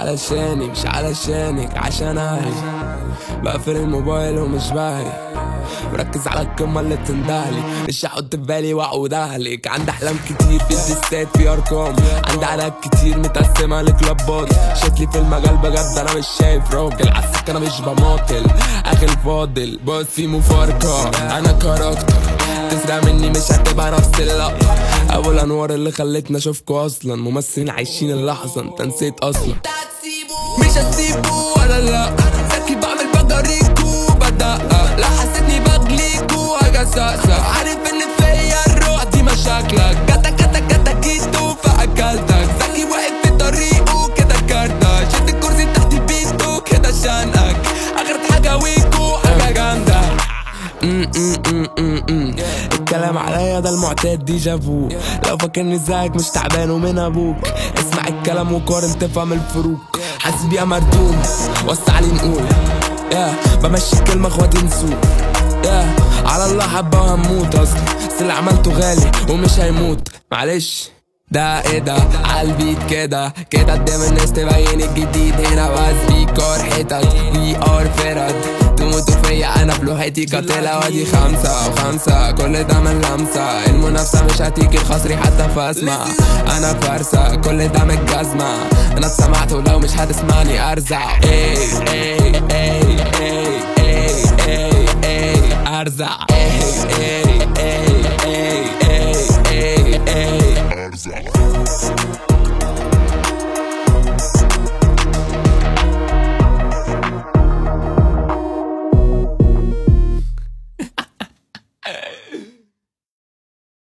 علشاني مش علشانك عشان أهلي. بقفل الموبايل ومش باهي. مركز على القمة اللي بتندهلي. مش هحط في بالي وأعود أهلك. عندي أحلام كتير في الدستات في أرقام. عندي علاج كتير متقسمة لكلابات. شكلي في المجال بجد أنا مش شايف راجل. عالسكة أنا مش بماطل. أخي الفاضل بص في مفارقة. أنا كاركتر. تسرق مني مش هتبقى نفس اللقطة أول أنوار اللي خلتني أشوفكوا أصلا. ممثلين عايشين اللحظة أنت نسيت أصلا. مش هسيبه ولا لا؟ ذكي بعمل بجاريكو بدقق لا حسيتني بجليكو حاجة سقسق عارف إن فيا الروح دي مشاكلك. جتا جتا جتا جيتو فأكلتك. ذكي واقف في طريقه كده كارتة شد الكرسي تحت بيته كده شانك. آخر حاجة ويكو حاجة جامدة. م- م- م- م- م. الكلام عليا ده المعتاد دي جابو لو فاكرني زيك مش تعبان ومن أبوك. اسمع الكلام وقارن تفهم الفروق. حاسس بيها مردوم وسع لي نقول. يا بمشي الكلمة اخواتي نسوق يا على الله حبة وهنموت أصلا. بس اللي عملته غالي ومش هيموت. معلش. ده إيه ده؟ عالبيت كده. كده قدام الناس تبين الجديد. هنا بس بيكار حتت. وي ار فرد تموتوا فيا أنا بلوحتي قاتلة وادي خمسة وخمسة كل ده من لمسة المنافسة مش هتيجي لخصري حتى فاسمع أنا فارسة كل ده من الجزمة أنا اتسمعت ولو مش هتسمعني ارزع إيه إيه إيه إيه إيه إيه ارزع إيه إيه إيه إيه إيه إيه ارزع